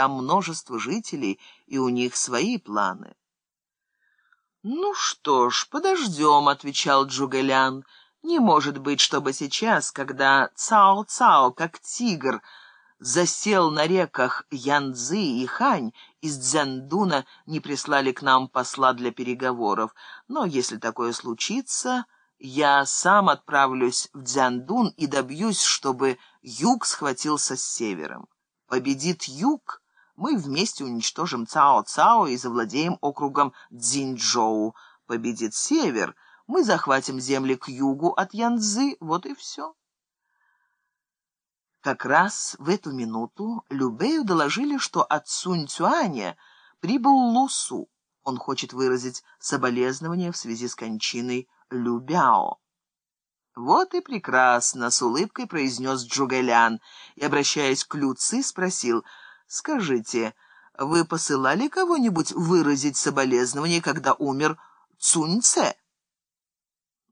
Там множество жителей, и у них свои планы. «Ну что ж, подождем», — отвечал Джугэлян. «Не может быть, чтобы сейчас, когда Цао-Цао, как тигр, засел на реках Янцзы и Хань, из Цзяндуна не прислали к нам посла для переговоров. Но если такое случится, я сам отправлюсь в Цзяндун и добьюсь, чтобы юг схватился с севером. Победит юг, мы вместе уничтожим Цао-Цао и завладеем округом Цзиньчжоу. Победит север, мы захватим земли к югу от Янцзы, вот и все. Как раз в эту минуту Любею доложили, что от Сунь-Цюаня прибыл Лусу. Он хочет выразить соболезнования в связи с кончиной Любяо. «Вот и прекрасно!» — с улыбкой произнес Джугэлян и, обращаясь к Люци, спросил, «Скажите, вы посылали кого-нибудь выразить соболезнования, когда умер Цуньце?»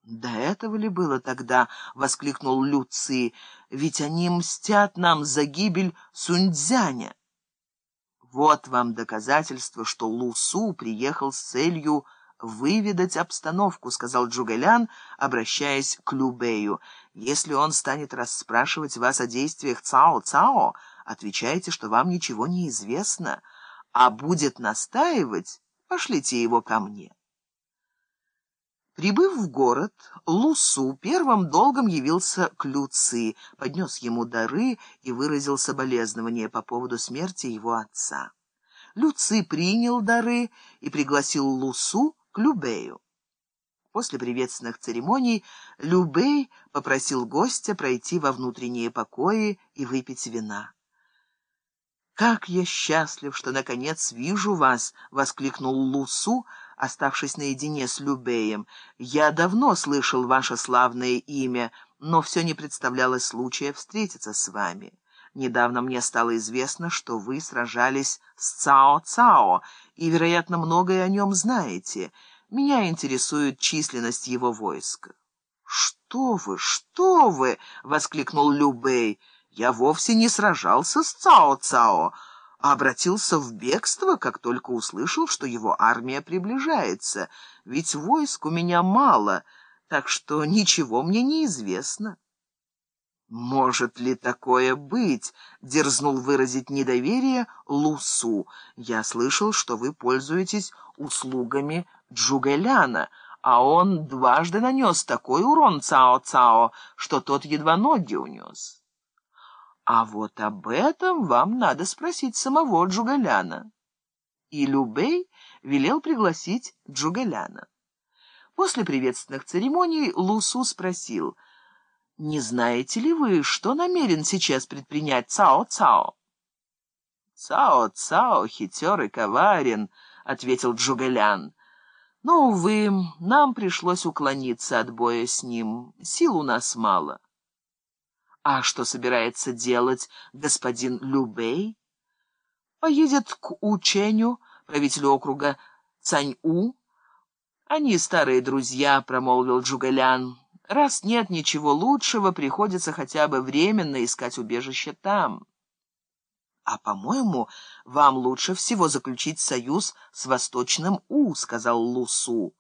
«До этого ли было тогда?» — воскликнул Люци. «Ведь они мстят нам за гибель Суньцзяня». «Вот вам доказательство, что Лусу приехал с целью выведать обстановку», — сказал Джугэлян, обращаясь к Любею. «Если он станет расспрашивать вас о действиях Цао-Цао, отвечайте, что вам ничего не известно, а будет настаивать, пошлите его ко мне». Прибыв в город, Лусу первым долгом явился к Люци, поднес ему дары и выразил соболезнования по поводу смерти его отца. Люци принял дары и пригласил Лусу к Любею. После приветственных церемоний Любей попросил гостя пройти во внутренние покои и выпить вина. «Как я счастлив, что, наконец, вижу вас!» — воскликнул Лусу, оставшись наедине с Любеем. «Я давно слышал ваше славное имя, но все не представлялось случая встретиться с вами. Недавно мне стало известно, что вы сражались с Цао-Цао, и, вероятно, многое о нем знаете. Меня интересует численность его войска». «Что вы, что вы!» — воскликнул Любей. Я вовсе не сражался с Цао-Цао, а обратился в бегство, как только услышал, что его армия приближается. Ведь войск у меня мало, так что ничего мне не известно. «Может ли такое быть?» — дерзнул выразить недоверие Лусу. «Я слышал, что вы пользуетесь услугами Джугэляна, а он дважды нанес такой урон Цао-Цао, что тот едва ноги унес». А вот об этом вам надо спросить самого Джугаляна. И Любей велел пригласить Джугаляна. После приветственных церемоний Лусу спросил, «Не знаете ли вы, что намерен сейчас предпринять Цао-Цао?» «Цао-Цао хитер и коварен», — ответил Джугалян. «Но, увы, нам пришлось уклониться от боя с ним. Сил у нас мало». А что собирается делать господин Любей? Поедет к Ученю, правителю округа Цань-У. Они старые друзья, промолвил Джугалян. Раз нет ничего лучшего, приходится хотя бы временно искать убежище там. «А, по-моему, вам лучше всего заключить союз с Восточным У», — сказал Лусу.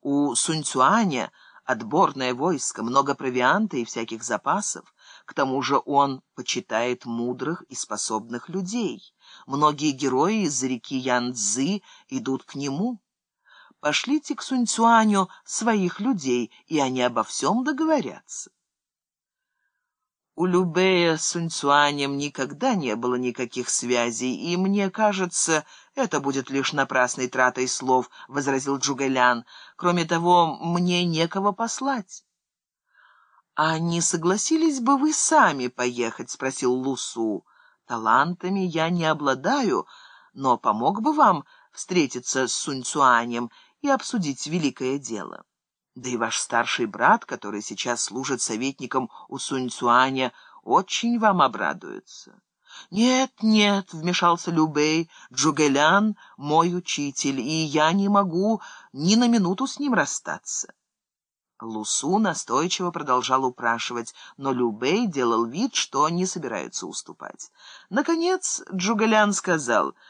«У Суньцюаня отборное войско, много провианта и всяких запасов. К тому же он почитает мудрых и способных людей. Многие герои из-за реки Янцзы идут к нему. Пошлите к Суньцюаню своих людей, и они обо всем договорятся. У Любея с Суньцюанем никогда не было никаких связей, и, мне кажется, это будет лишь напрасной тратой слов, — возразил Джугэлян. Кроме того, мне некого послать. «А не согласились бы вы сами поехать?» — спросил Лусу. «Талантами я не обладаю, но помог бы вам встретиться с Суньцуанем и обсудить великое дело. Да и ваш старший брат, который сейчас служит советником у Суньцуаня, очень вам обрадуется». «Нет, нет», — вмешался Любей, — «Джугэлян — мой учитель, и я не могу ни на минуту с ним расстаться». Лусу настойчиво продолжал упрашивать, но Любей делал вид, что не собирается уступать. Наконец Джугалян сказал —